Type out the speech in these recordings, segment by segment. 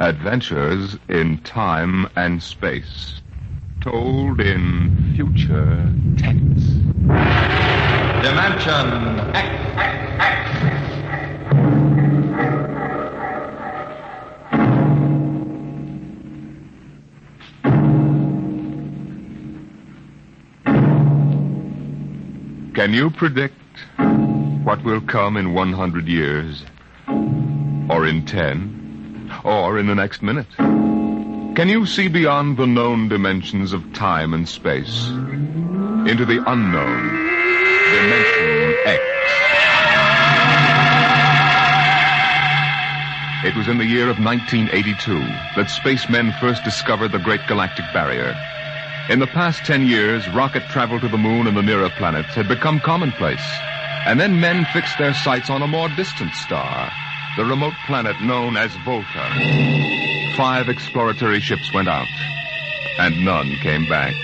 Adventures in Time and Space. Told in future tense. Dimension. Can you predict what will come in 100 years? Or in 10? Or in the next minute? Can you see beyond the known dimensions of time and space? Into the unknown, Dimension X. It was in the year of 1982 that spacemen first discovered the Great Galactic Barrier. In the past 10 years, rocket travel to the moon and the nearer planets had become commonplace. And then men fixed their sights on a more distant star, the remote planet known as Volta. Five exploratory ships went out, and none came back,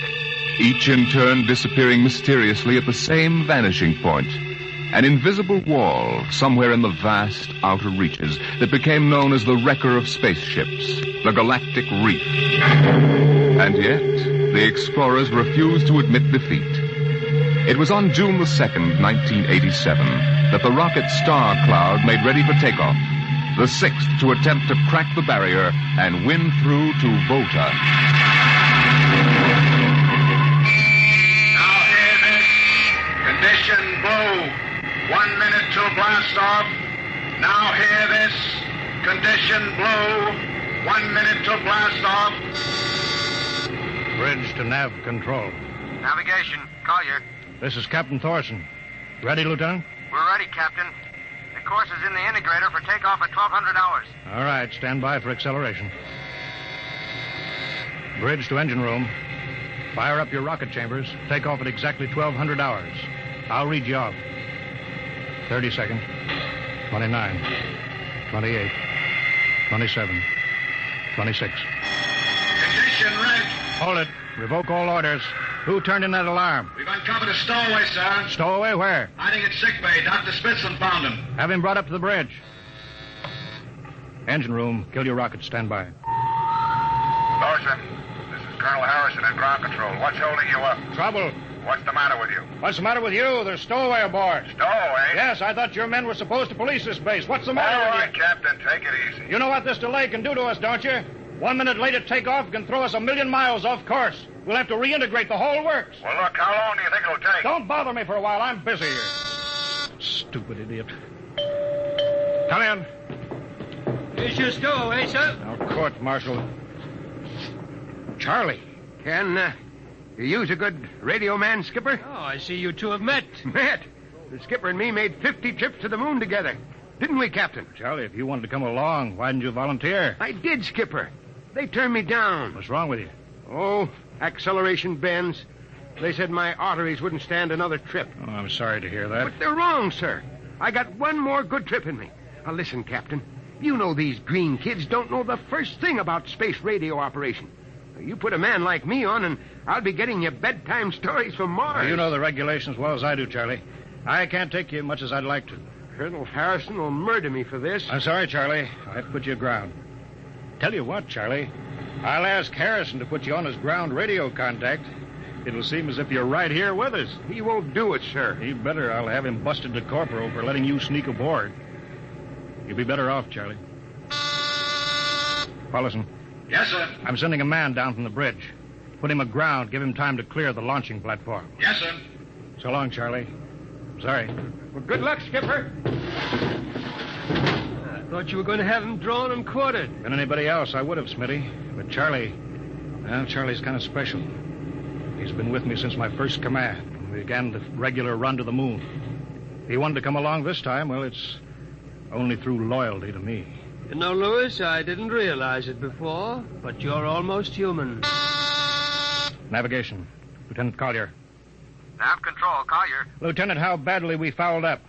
each in turn disappearing mysteriously at the same vanishing point. An invisible wall somewhere in the vast outer reaches that became known as the wrecker of spaceships, the Galactic Reef. And yet, the explorers refused to admit defeat. It was on June the 2nd, 1987, that the rocket Star Cloud made ready for takeoff, the sixth to attempt to crack the barrier and win through to Volta. Now hear this. Condition blue. One minute to blast off. Now hear this. Condition blue. One minute to blast off. Bridge to nav control. Navigation, Collier. This is Captain Thorson. Ready, Lieutenant? We're ready, Captain. The course is in the integrator for takeoff at 1200 hours. All right, stand by for acceleration. Bridge to engine room. Fire up your rocket chambers. Take off at exactly 1200 hours. I'll read you off. 30 seconds. 29. 28. 27. 26. Condition red. Hold it. Revoke all orders. Who turned in that alarm? We've uncovered a stowaway, sir. Stowaway where? Hiding at sick bay. Dr. Spitzlin found him. Have him brought up to the bridge. Engine room. Kill your rocket. Stand by. Thorson, this is Colonel Harrison at ground control. What's holding you up? Trouble. What's the matter with you? What's the matter with you? There's stowaway aboard. Stowaway? Yes, I thought your men were supposed to police this base. What's the All matter with right, Captain, take it easy. you? You know what this delay can do to us, don't you? One minute late at takeoff can throw us a million miles off course. We'll have to reintegrate the whole works. Well, look, how long do you think it'll take? Don't bother me for a while. I'm busy here. Stupid idiot. Come in. Here's your stowaway, sir. Now, court martial. Charlie. Can uh, you use a good radio man, Skipper? Oh, I see you two have met. Met? The skipper and me made 50 trips to the moon together. Didn't we, Captain? Charlie, if you wanted to come along, why didn't you volunteer? I did, Skipper. They turned me down. What's wrong with you? Oh, acceleration bends. They said my arteries wouldn't stand another trip. Oh, I'm sorry to hear that. But they're wrong, sir. I got one more good trip in me. Now, listen, Captain. You know these green kids don't know the first thing about space radio operation. You put a man like me on, and I'll be getting you bedtime stories from Mars. Well, you know the regulations as well as I do, Charlie. I can't take you much as I'd like to. Colonel Harrison will murder me for this. I'm sorry, Charlie. I have to put you aground. Tell you what, Charlie. I'll ask Harrison to put you on his ground radio contact. It'll seem as if you're right here with us. He won't do it, sir. He better. I'll have him busted to corporal for letting you sneak aboard. You'll be better off, Charlie. Paulison, Yes, sir. I'm sending a man down from the bridge. Put him aground. Give him time to clear the launching platform. Yes, sir. So long, Charlie. Sorry. Well, good luck, Skipper. I thought you were going to have him drawn and quartered. Been anybody else, I would have, Smitty. But Charlie, well, Charlie's kind of special. He's been with me since my first command. when We began the regular run to the moon. If he wanted to come along this time, well, it's only through loyalty to me. You know, Lewis, I didn't realize it before, but you're almost human. Navigation. Lieutenant Collier. Nav control, Collier. Lieutenant, how badly we fouled up.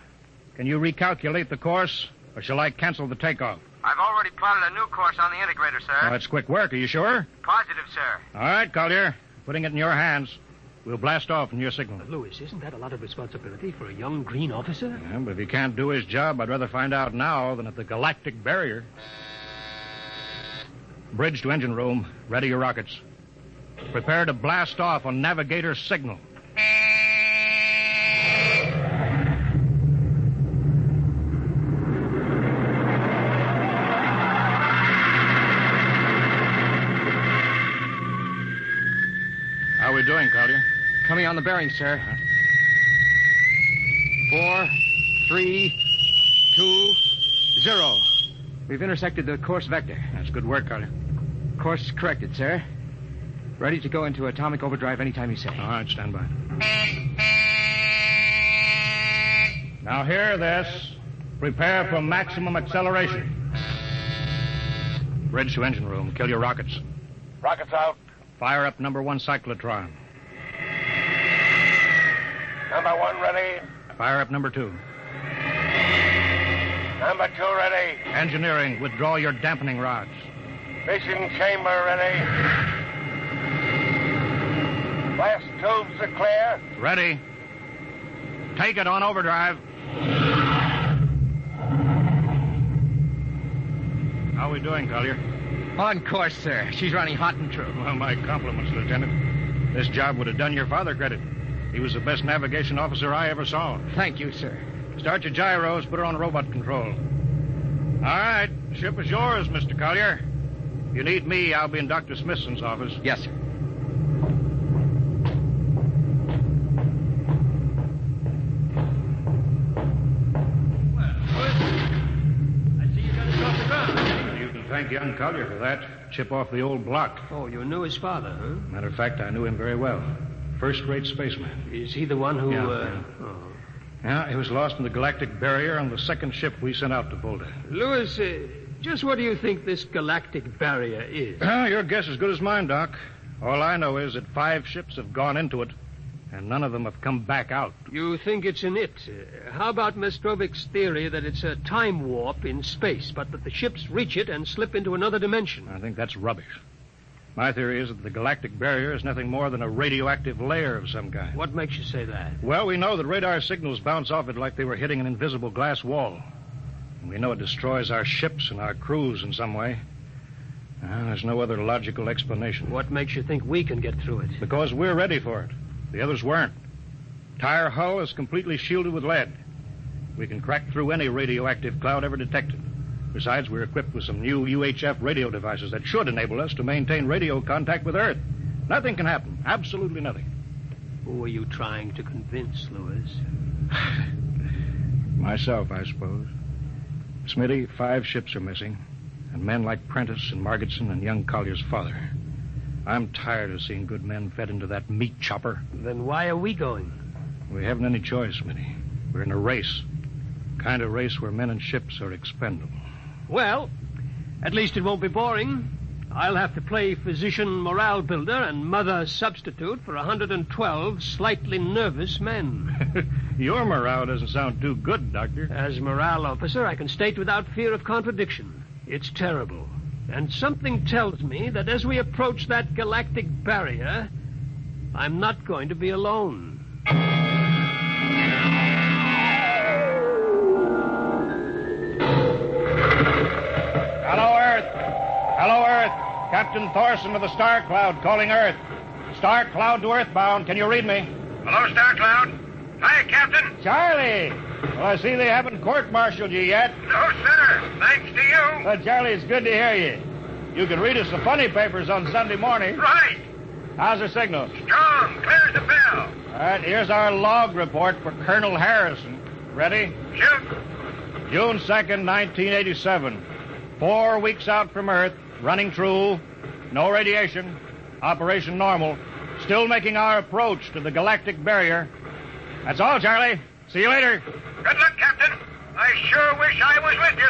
Can you recalculate the course, or shall I cancel the takeoff? I've already plotted a new course on the integrator, sir. Oh, that's quick work. Are you sure? Positive, sir. All right, Collier. Putting it in your hands. We'll blast off in your signal. Lewis, isn't that a lot of responsibility for a young green officer? Yeah, but if he can't do his job, I'd rather find out now than at the galactic barrier. Bridge to engine room. Ready your rockets. Prepare to blast off on navigator's signal. We doing, Collier? Coming on the bearing, sir. Four, three, two, zero. We've intersected the course vector. That's good work, Collier. Course corrected, sir. Ready to go into atomic overdrive anytime you say. All right, stand by. Now hear this. Prepare for maximum acceleration. Bridge to engine room. Kill your rockets. Rockets out. Fire up number one cyclotron. Number one ready. Fire up number two. Number two ready. Engineering, withdraw your dampening rods. Fission chamber ready. Blast tubes are clear. Ready. Take it on overdrive. How are we doing, Collier? On course, sir. She's running hot and true. Well, my compliments, Lieutenant. This job would have done your father credit. He was the best navigation officer I ever saw. Thank you, sir. Start your gyros, put her on robot control. All right, ship is yours, Mr. Collier. If you need me, I'll be in Dr. Smithson's office. Yes, sir. Thank young Collier for that. Chip off the old block. Oh, you knew his father, huh? Matter of fact, I knew him very well. First-rate spaceman. Is he the one who, Yeah, uh... yeah. Oh. Yeah, he was lost in the galactic barrier on the second ship we sent out to Volta. Louis, uh, just what do you think this galactic barrier is? Well, your guess is as good as mine, Doc. All I know is that five ships have gone into it, and none of them have come back out. You think it's an it. Uh, how about Mestrovic's theory that it's a time warp in space, but that the ships reach it and slip into another dimension? I think that's rubbish. My theory is that the galactic barrier is nothing more than a radioactive layer of some kind. What makes you say that? Well, we know that radar signals bounce off it like they were hitting an invisible glass wall. And we know it destroys our ships and our crews in some way. Uh, there's no other logical explanation. What makes you think we can get through it? Because we're ready for it. The others weren't. Tire hull is completely shielded with lead. We can crack through any radioactive cloud ever detected. Besides, we're equipped with some new UHF radio devices that should enable us to maintain radio contact with Earth. Nothing can happen. Absolutely nothing. Who are you trying to convince, Louis? Myself, I suppose. Smitty, five ships are missing, and men like Prentice and Margetson and young Collier's father. I'm tired of seeing good men fed into that meat chopper. Then why are we going? We haven't any choice, Minnie. We're in a race. Kind of race where men and ships are expendable. Well, at least it won't be boring. I'll have to play physician morale builder and mother substitute for 112 slightly nervous men. Your morale doesn't sound too good, Doctor. As morale officer, I can state without fear of contradiction. It's terrible. And something tells me that as we approach that galactic barrier, I'm not going to be alone. Hello, Earth. Hello, Earth. Captain Thorson of the Star Cloud calling Earth. Star Cloud to Earthbound. Can you read me? Hello, Star Cloud. Hi, Captain. Charlie! Well, I see they haven't court-martialed you yet. No, sir. Thanks to you. Well, Charlie, it's good to hear you. You can read us the funny papers on Sunday morning. Right. How's the signal? Strong. Clear as a bell. All right, here's our log report for Colonel Harrison. Ready? Shoot. June 2nd, 1987. Four weeks out from Earth, running true, no radiation, operation normal, still making our approach to the galactic barrier. That's all, Charlie. See you later. Good luck, Captain. I sure wish I was with you.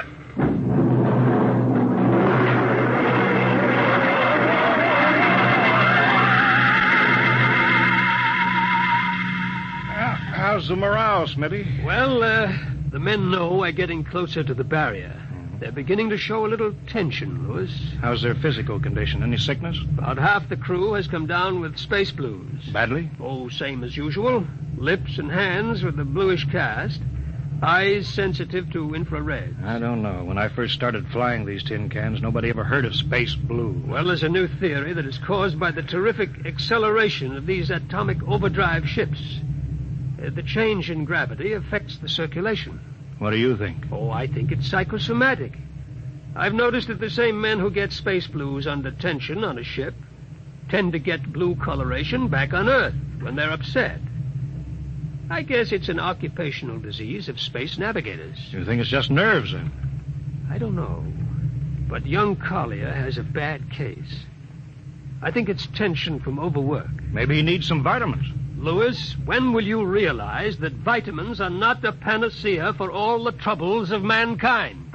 How's the morale, Smitty? Well, uh, the men know we're getting closer to the barrier. They're beginning to show a little tension, Louis. How's their physical condition? Any sickness? About half the crew has come down with space blues. Badly? Oh, same as usual. Lips and hands with a bluish cast. Eyes sensitive to infrared. I don't know. When I first started flying these tin cans, nobody ever heard of space blue. Well, there's a new theory that is caused by the terrific acceleration of these atomic overdrive ships. Uh, the change in gravity affects the circulation. What do you think? Oh, I think it's psychosomatic. I've noticed that the same men who get space blues under tension on a ship tend to get blue coloration back on Earth when they're upset. I guess it's an occupational disease of space navigators. You think it's just nerves, then? I don't know. But young Collier has a bad case. I think it's tension from overwork. Maybe he needs some vitamins. Lewis, when will you realize that vitamins are not a panacea for all the troubles of mankind?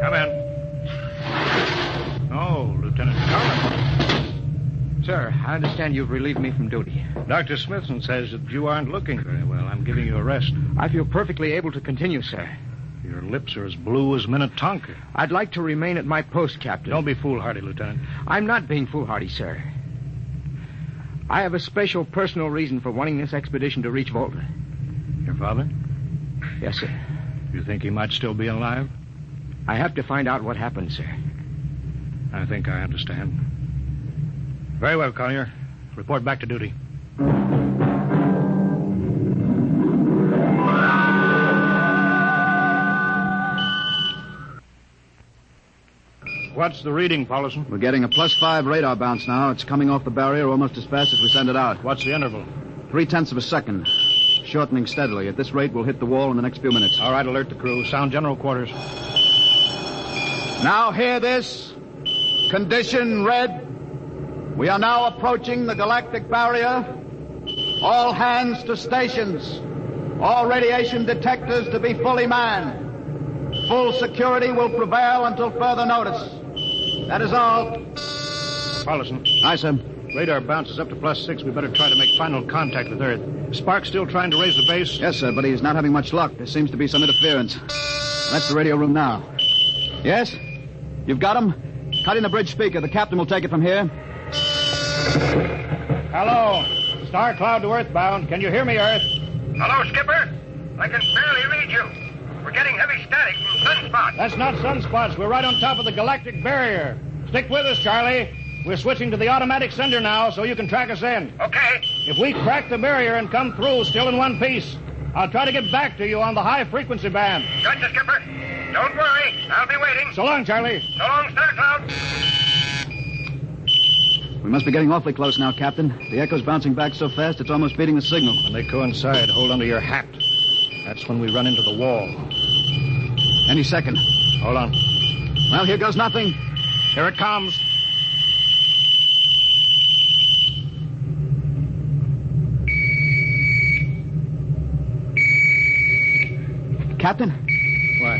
Come in. Oh, Lieutenant Collier. Sir, I understand you've relieved me from duty. Dr. Smithson says that you aren't looking very well. I'm giving you a rest. I feel perfectly able to continue, sir. Lips are as blue as Minnetonka. I'd like to remain at my post, Captain. Don't be foolhardy, Lieutenant. I'm not being foolhardy, sir. I have a special personal reason for wanting this expedition to reach Volta. Your father? Yes, sir. You think he might still be alive? I have to find out what happened, sir. I think I understand. Very well, Collier. Report back to duty. What's the reading, Paulison? We're getting a plus five radar bounce now. It's coming off the barrier almost as fast as we send it out. What's the interval? Three tenths of a second. Shortening steadily. At this rate, we'll hit the wall in the next few minutes. All right, alert the crew. Sound general quarters. Now hear this. Condition red. We are now approaching the galactic barrier. All hands to stations. All radiation detectors to be fully manned. Full security will prevail until further notice. That is all. Paulison, Aye, sir. radar bounces up to plus six. We better try to make final contact with Earth. Spark still trying to raise the base? Yes, sir, but he's not having much luck. There seems to be some interference. That's the radio room now. Yes? You've got him? Cut in the bridge speaker. The captain will take it from here. Hello. Star Cloud to Earthbound. Can you hear me, Earth? Hello, Skipper. I can barely read you. We're getting heavy static from sunspots. That's not sunspots. We're right on top of the galactic barrier. Stick with us, Charlie. We're switching to the automatic sender now so you can track us in. Okay. If we crack the barrier and come through still in one piece, I'll try to get back to you on the high frequency band. Gotcha, Skipper. Don't worry. I'll be waiting. So long, Charlie. So long, Star Cloud. We must be getting awfully close now, Captain. The echo's bouncing back so fast it's almost beating the signal. When they coincide, hold onto your hat. That's when we run into the wall. Any second. Hold on. Well, here goes nothing. Here it comes. Captain, Why?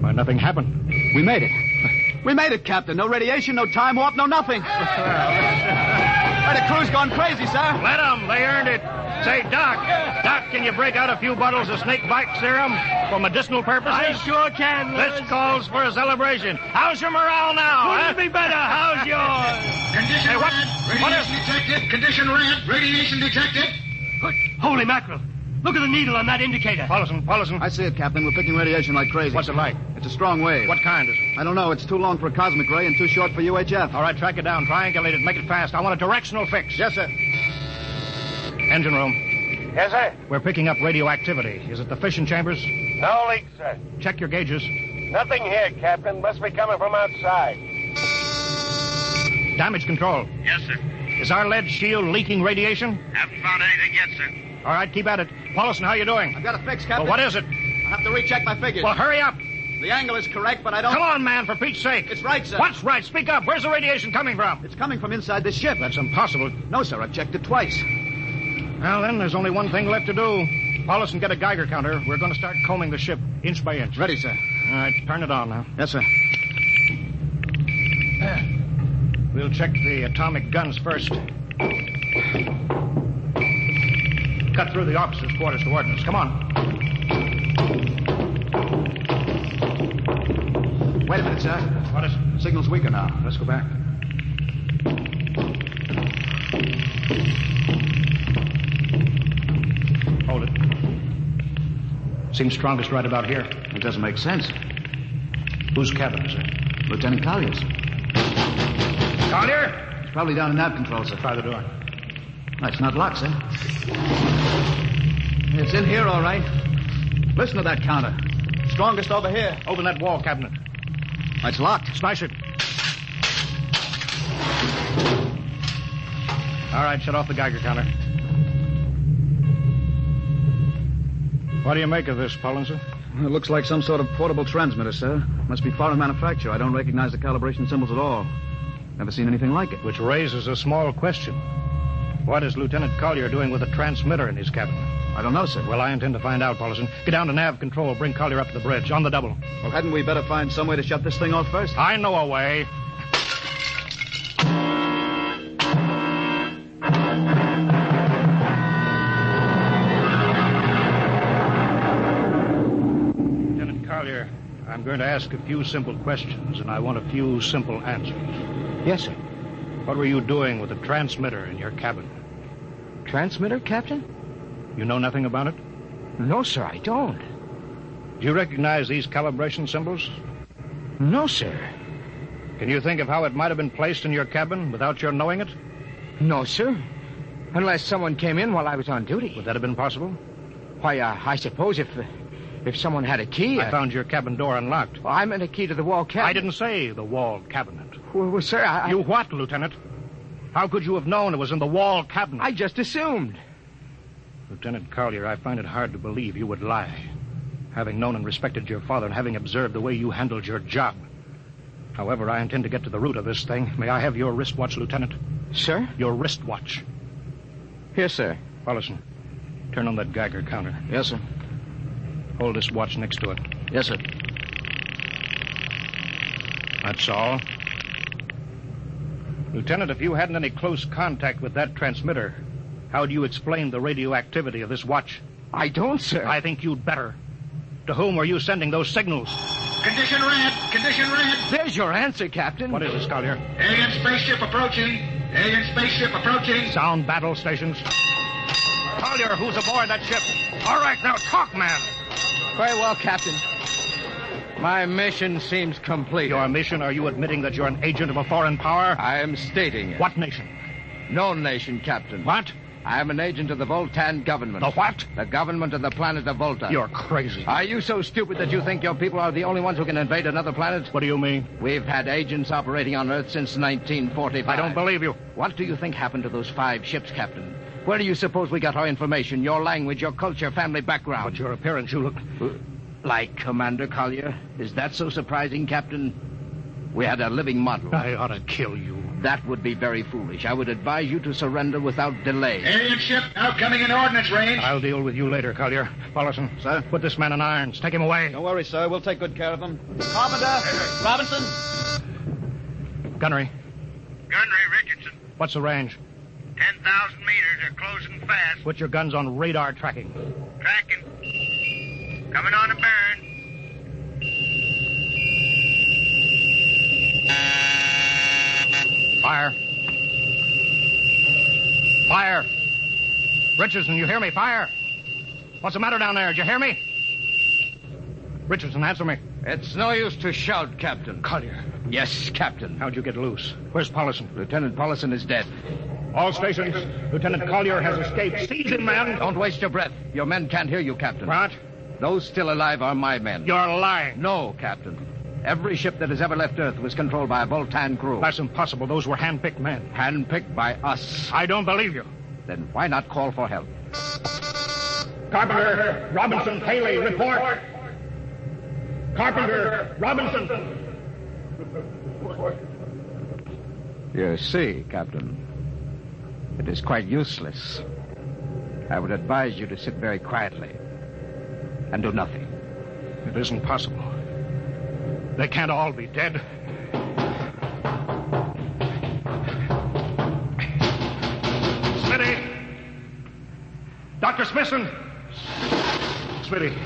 Why, nothing happened. we made it. We made it, Captain. No radiation, no time warp, no nothing. Why, the crew's gone crazy, sir. Let 'em. They earned it. Say, Doc. Doc, can you break out a few bottles of snake bite serum for medicinal purposes? I sure can, This calls for a celebration. How's your morale now? Couldn't huh? be better. How's yours? Condition Hey, what- red. what Radiation detected. Condition red. Radiation detected. Holy mackerel. Look at the needle on that indicator. Paulison, Paulison. I see it, Captain. We're picking radiation like crazy. What's it like? It's a strong wave. What kind is it? I don't know. It's too long for a cosmic ray and too short for UHF. All right, track it down. Triangulate it. Make it fast. I want a directional fix. Yes, sir. Engine room. Yes, sir. We're picking up radioactivity. Is it the fission chambers? No leak, sir. Check your gauges. Nothing here, Captain. Must be coming from outside. Damage control. Yes, sir. Is our lead shield leaking radiation? Haven't found anything yet, sir. All right, keep at it. Paulison, how are you doing? I've got a fix, Well, Captain. what is it? I have to recheck my figures. Well, hurry up. The angle is correct, but I don't. Come on, man, for Pete's sake. It's right, sir. What's right? Speak up. Where's the radiation coming from? It's coming from inside the ship. That's impossible. No, sir. I've checked it twice. Well, then, there's only one thing left to do. Paulison get a Geiger counter. We're going to start combing the ship inch by inch. Ready, sir. All right, turn it on now. Yes, sir. We'll check the atomic guns first. Cut through the officers' quarters to ordnance. Come on. Wait a minute, sir. What is? Signal's weaker now. Let's go back. Seems strongest right about here. It doesn't make sense. Whose cabin is it? Lieutenant Collier's. Collier? It's probably down in nav control, sir. Try the door. That's not locked, sir. It's in here, all right. Listen to that counter. Strongest over here. Open that wall cabinet. It's locked. Smash it. All right, shut off the Geiger counter. What do you make of this, Paulison? It looks like some sort of portable transmitter, sir. Must be foreign manufacture. I don't recognize the calibration symbols at all. Never seen anything like it. Which raises a small question. What is Lieutenant Collier doing with a transmitter in his cabin? I don't know, sir. Well, I intend to find out, Paulison. Get down to nav control. Bring Collier up to the bridge. On the double. Well, hadn't we better find some way to shut this thing off first? I know a way. I'm going to ask a few simple questions, and I want a few simple answers. Yes, sir. What were you doing with the transmitter in your cabin? Transmitter, Captain? You know nothing about it? No, sir, I don't. Do you recognize these calibration symbols? No, sir. Can you think of how it might have been placed in your cabin without your knowing it? No, sir. Unless someone came in while I was on duty. Would that have been possible? Why, uh, I suppose if uh, if someone had a key. I uh, found your cabin door unlocked. Well, I meant a key to the wall cabinet. I didn't say the wall cabinet. Well, well sir, I, I- You what, Lieutenant? How could you have known it was in the wall cabinet? I just assumed. Lieutenant Collier, I find it hard to believe you would lie. Having known and respected your father and having observed the way you handled your job. However, I intend to get to the root of this thing. May I have your wristwatch, Lieutenant? Sir? Your wristwatch. Here, sir. Paulison, turn on that Geiger counter. Yes, sir. Hold this watch next to it. Yes, sir. That's all. Lieutenant, if you hadn't any close contact with that transmitter, how do you explain the radioactivity of this watch? I don't, sir. I think you'd better. To whom were you sending those signals? Condition red. Condition red. There's your answer, Captain. What is it, Collier? Alien spaceship approaching. Alien spaceship approaching. Sound battle stations. Collier, who's aboard that ship? All right, now talk, man. Very well, Captain. My mission seems complete. Your mission, are you admitting that you're an agent of a foreign power? I am stating it. What nation? No nation, Captain. What? I am an agent of the Voltan government. The what? The government of the planet of Volta. You're crazy. Are you so stupid that you think your people are the only ones who can invade another planet? What do you mean? We've had agents operating on Earth since 1945. I don't believe you. What do you think happened to those five ships, Captain? Where do you suppose we got our information, your language, your culture, family background? But your appearance, you look. Like Commander Collier? Is that so surprising, Captain? We had a living model. I ought to kill you. That would be very foolish. I would advise you to surrender without delay. Alien ship now coming in ordnance range. I'll deal with you later, Collier. Paulison. Sir? Put this man in irons. Take him away. Don't worry, sir. We'll take good care of him. Carpenter! Robinson! Gunnery. Gunnery Richardson, What's the range? 10,000 meters are closing fast. Put your guns on radar tracking. Tracking. Coming on a burn. Fire. Fire. Richardson, you hear me? Fire. What's the matter down there? Did you hear me? Richardson, answer me. It's no use to shout, Captain. Collier. Yes, Captain. How'd you get loose? Where's Paulison? Lieutenant Paulison is dead. All stations. Lieutenant Collier has escaped. Seize him, man. Don't waste your breath. Your men can't hear you, Captain. What? Those still alive are my men. You're lying. No, Captain. Every ship that has ever left Earth was controlled by a Voltan crew. That's impossible. Those were handpicked men. Handpicked by us. I don't believe you. Then why not call for help? Carpenter, Robinson, Haley, report. Carpenter, Robinson. You see, Captain, it is quite useless. I would advise you to sit very quietly and do nothing. It isn't possible. They can't all be dead. Smitty! Dr. Smithson! Smitty.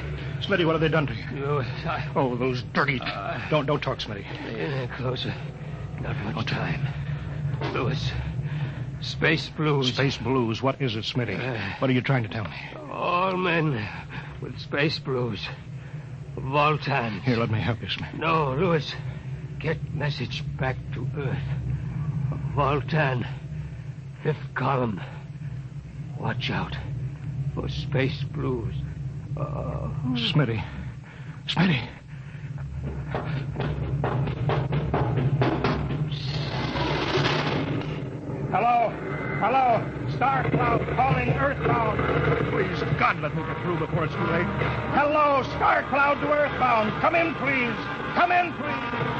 Smitty, what have they done to you? Oh, I, Oh, those dirty. don't don't talk, Smitty. uh, closer. Not much time. Lewis, Space blues. Space blues. What is it, Smitty? what are you trying to tell me? All men with space blues. Voltan. Here, let me help you, Smith. No, Lewis. Get message back to Earth. Voltan. Fifth column. Watch out for space blues. Uh, Smitty. Smitty. Hello? Hello? Star Cloud calling Earthbound. Please, God, let me get through before it's too late. Hello, Star Cloud to Earthbound. Come in, please. Come in, please.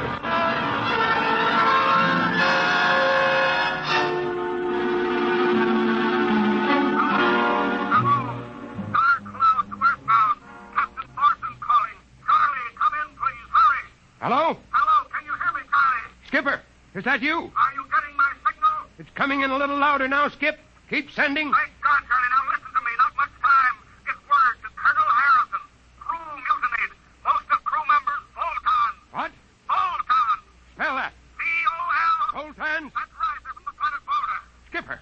Now, Skip. Keep sending. Thank God, Charlie. Now listen to me. Not much time. Get word to Colonel Harrison. Crew mutinied. Most of crew members, Voltan. What? Voltan. Spell that. V-O-L. Voltan. That's right. They're from the planet Volta. Skipper,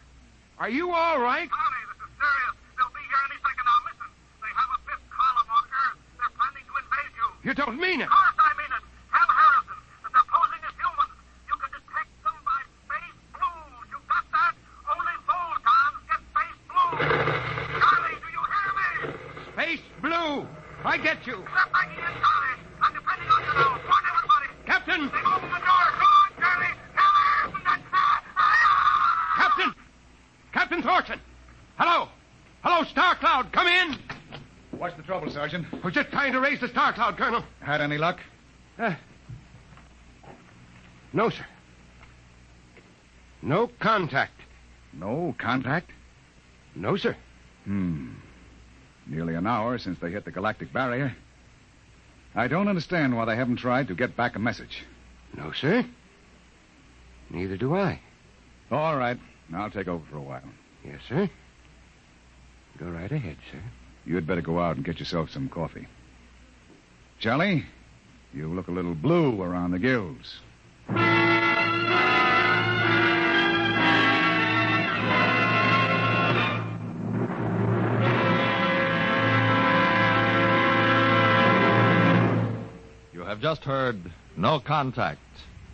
are you all right? Charlie, this is serious. They'll be here any second now. Listen. They have a fifth column on Earth. They're planning to invade you. You don't mean it. Of course I mean it. Tell Harrison that they're posing as humans. You can detect them by space blues. You got that? Only Voltans get space blues. Charlie, do you hear me? Space Blue. I get you. Step back in, Charlie. I'm depending on you now. Warn everybody. Captain! The door. Go on, Charlie. That... Captain! Captain Thorson! Hello! Hello, Star Cloud, come in! What's the trouble, Sergeant? We're just trying to raise the Star Cloud, Colonel. Had any luck? Uh, no, sir. No contact. No contact? No, sir. Hmm. An hour since they hit the galactic barrier. I don't understand why they haven't tried to get back a message. No, sir. Neither do I. All right. I'll take over for a while. Yes, sir. Go right ahead, sir. You'd better go out and get yourself some coffee. Charlie, you look a little blue around the gills. Just heard No Contact,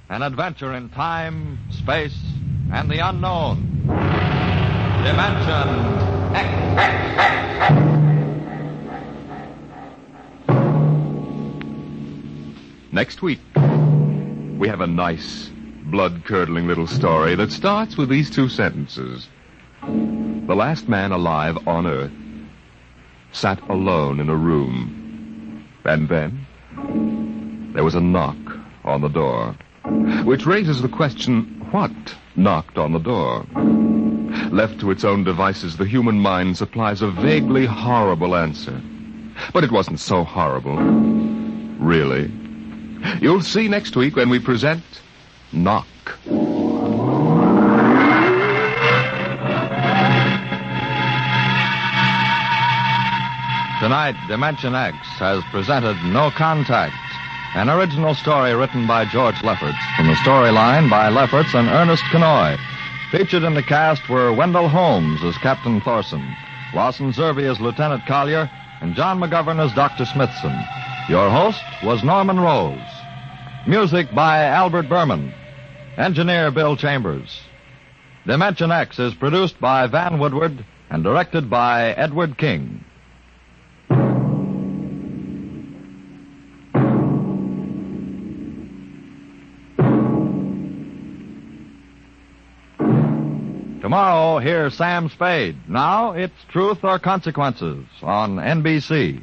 an adventure in time, space, and the unknown. Dimension Next week, we have a nice, blood curdling little story that starts with these two sentences The last man alive on Earth sat alone in a room. And then there was a knock on the door, which raises the question what knocked on the door? Left to its own devices, the human mind supplies a vaguely horrible answer. But it wasn't so horrible. Really. You'll see next week when we present Knock. Tonight, Dimension X has presented No Contact, an original story written by George Lefferts, from the storyline by Lefferts and Ernest Kinoy. Featured in the cast were Wendell Holmes as Captain Thorson, Lawson Zerbe as Lieutenant Collier, and John McGovern as Dr. Smithson. Your host was Norman Rose. Music by Albert Berman. Engineer Bill Chambers. Dimension X is produced by Van Woodward and directed by Edward King. Tomorrow, hear Sam Spade. Now it's Truth or Consequences on NBC.